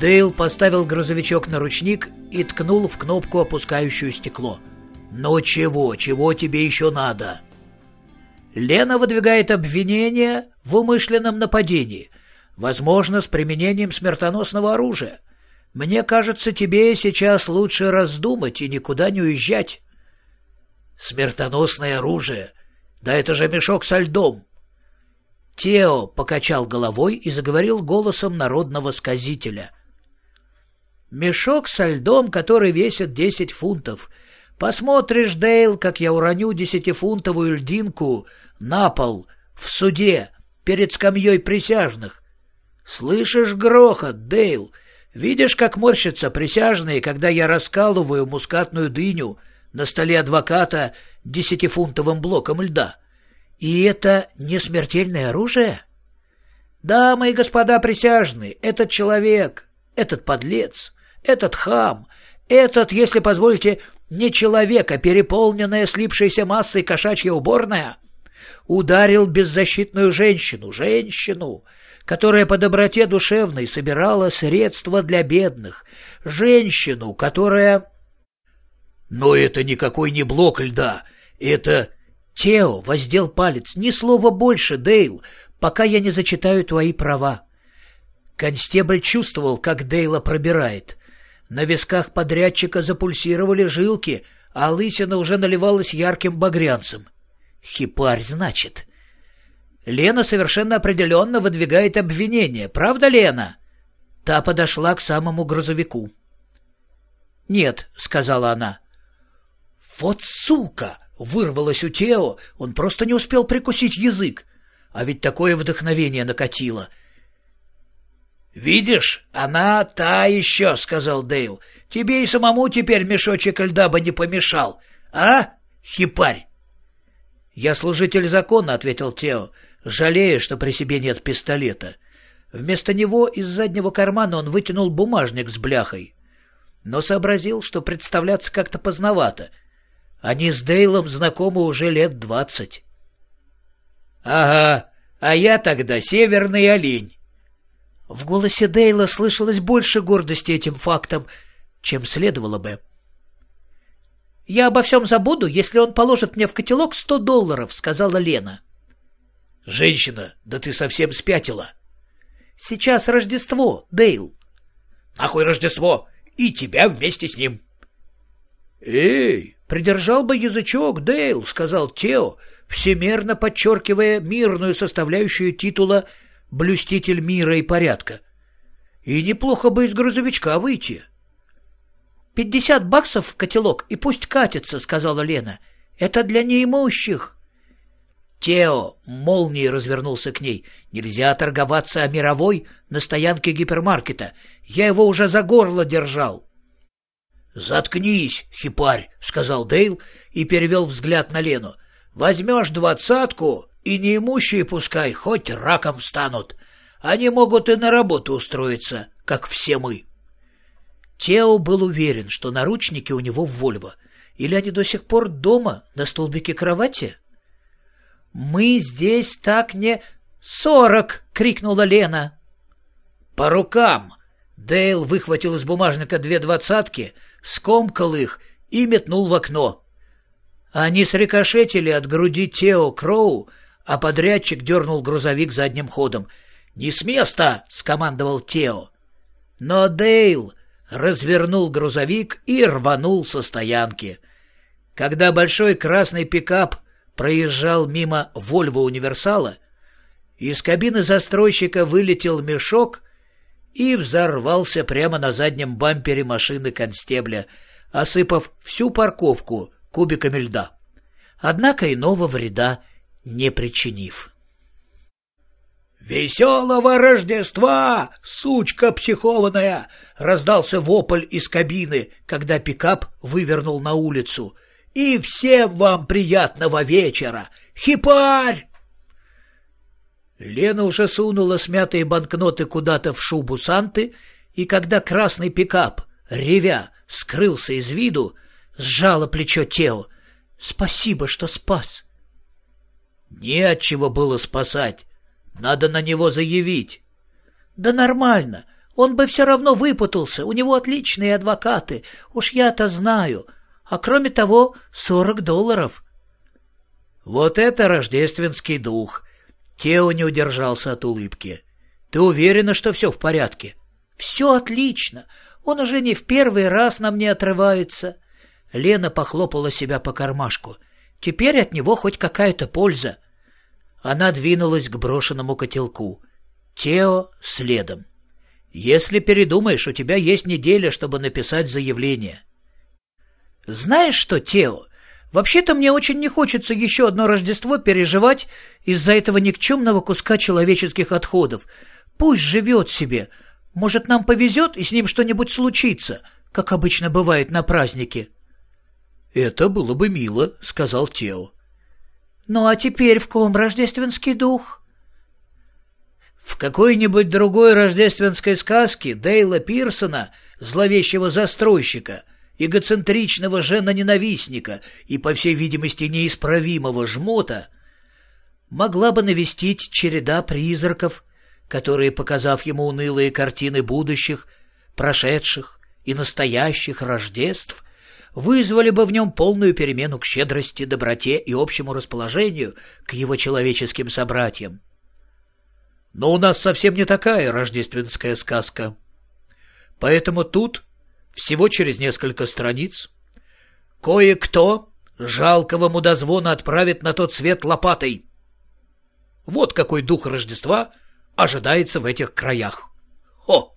Дейл поставил грузовичок на ручник и ткнул в кнопку, опускающую стекло. «Ну чего? Чего тебе еще надо?» Лена выдвигает обвинение в умышленном нападении, возможно, с применением смертоносного оружия. Мне кажется, тебе сейчас лучше раздумать и никуда не уезжать. Смертоносное оружие? Да это же мешок со льдом. Тео покачал головой и заговорил голосом народного сказителя. Мешок со льдом, который весит десять фунтов. Посмотришь, Дейл, как я уроню десятифунтовую льдинку на пол в суде перед скамьей присяжных. Слышишь грохот, Дейл? Видишь, как морщатся присяжные, когда я раскалываю мускатную дыню на столе адвоката десятифунтовым блоком льда? И это не смертельное оружие? Дамы и господа присяжные, этот человек, этот подлец, этот хам, этот, если позволите, не человек, а переполненная слипшейся массой кошачья уборная, ударил беззащитную женщину, женщину, которая по доброте душевной собирала средства для бедных, женщину, которая... Но это никакой не блок льда, это... Тео воздел палец. Ни слова больше, Дейл, пока я не зачитаю твои права. Констебль чувствовал, как Дейла пробирает. На висках подрядчика запульсировали жилки, а лысина уже наливалась ярким багрянцем. Хипарь, значит. Лена совершенно определенно выдвигает обвинение. Правда, Лена? Та подошла к самому грузовику. «Нет», — сказала она. «Вот сука!» — вырвалось у Тео. Он просто не успел прикусить язык. А ведь такое вдохновение накатило. «Видишь, она та еще», — сказал Дейл. «Тебе и самому теперь мешочек льда бы не помешал. А, хипарь?» «Я служитель закона», — ответил Тео жалея, что при себе нет пистолета. Вместо него из заднего кармана он вытянул бумажник с бляхой. Но сообразил, что представляться как-то поздновато. Они с Дейлом знакомы уже лет двадцать. «Ага, а я тогда северный олень». В голосе Дейла слышалось больше гордости этим фактом, чем следовало бы. «Я обо всем забуду, если он положит мне в котелок сто долларов», — сказала Лена. «Женщина, да ты совсем спятила!» «Сейчас Рождество, Дейл!» «Нахуй Рождество! И тебя вместе с ним!» «Эй, придержал бы язычок, Дейл!» — сказал Тео, всемерно подчеркивая мирную составляющую титула «блюститель мира и порядка». «И неплохо бы из грузовичка выйти». «Пятьдесят баксов в котелок, и пусть катится», — сказала Лена. «Это для неимущих». Тео молнией развернулся к ней. «Нельзя торговаться о мировой на стоянке гипермаркета. Я его уже за горло держал». «Заткнись, хипарь», — сказал Дейл и перевел взгляд на Лену. «Возьмешь двадцатку, и неимущие пускай хоть раком станут. Они могут и на работу устроиться, как все мы». Тео был уверен, что наручники у него в Вольво. Или они до сих пор дома, на столбике кровати? «Мы здесь так не...» «Сорок!» — крикнула Лена. «По рукам!» Дейл выхватил из бумажника две двадцатки, скомкал их и метнул в окно. Они срикошетили от груди Тео Кроу, а подрядчик дернул грузовик задним ходом. «Не с места!» — скомандовал Тео. Но Дейл развернул грузовик и рванул со стоянки. Когда большой красный пикап проезжал мимо Вольво Универсала, из кабины застройщика вылетел мешок и взорвался прямо на заднем бампере машины констебля, осыпав всю парковку кубиками льда. Однако иного вреда не причинив. «Веселого Рождества, сучка психованная!» — раздался вопль из кабины, когда пикап вывернул на улицу — и всем вам приятного вечера! Хипарь!» Лена уже сунула смятые банкноты куда-то в шубу Санты, и когда красный пикап, ревя, скрылся из виду, сжала плечо Тео. «Спасибо, что спас!» «Не от чего было спасать. Надо на него заявить». «Да нормально. Он бы все равно выпутался, у него отличные адвокаты, уж я-то знаю. А кроме того, сорок долларов. Вот это рождественский дух. Тео не удержался от улыбки. Ты уверена, что все в порядке? Все отлично. Он уже не в первый раз на мне отрывается. Лена похлопала себя по кармашку. Теперь от него хоть какая-то польза. Она двинулась к брошенному котелку. Тео следом. Если передумаешь, у тебя есть неделя, чтобы написать заявление. Знаешь что, Тео, вообще-то мне очень не хочется еще одно Рождество переживать из-за этого никчемного куска человеческих отходов. Пусть живет себе. Может, нам повезет, и с ним что-нибудь случится, как обычно бывает на празднике. «Это было бы мило», — сказал Тео. «Ну а теперь в ком рождественский дух?» В какой-нибудь другой рождественской сказке Дейла Пирсона, зловещего застройщика, эгоцентричного жена-ненавистника и, по всей видимости, неисправимого жмота, могла бы навестить череда призраков, которые, показав ему унылые картины будущих, прошедших и настоящих Рождеств, вызвали бы в нем полную перемену к щедрости, доброте и общему расположению к его человеческим собратьям. Но у нас совсем не такая рождественская сказка. Поэтому тут, всего через несколько страниц, кое-кто жалкого мудозвона отправит на тот свет лопатой. Вот какой дух Рождества ожидается в этих краях. О!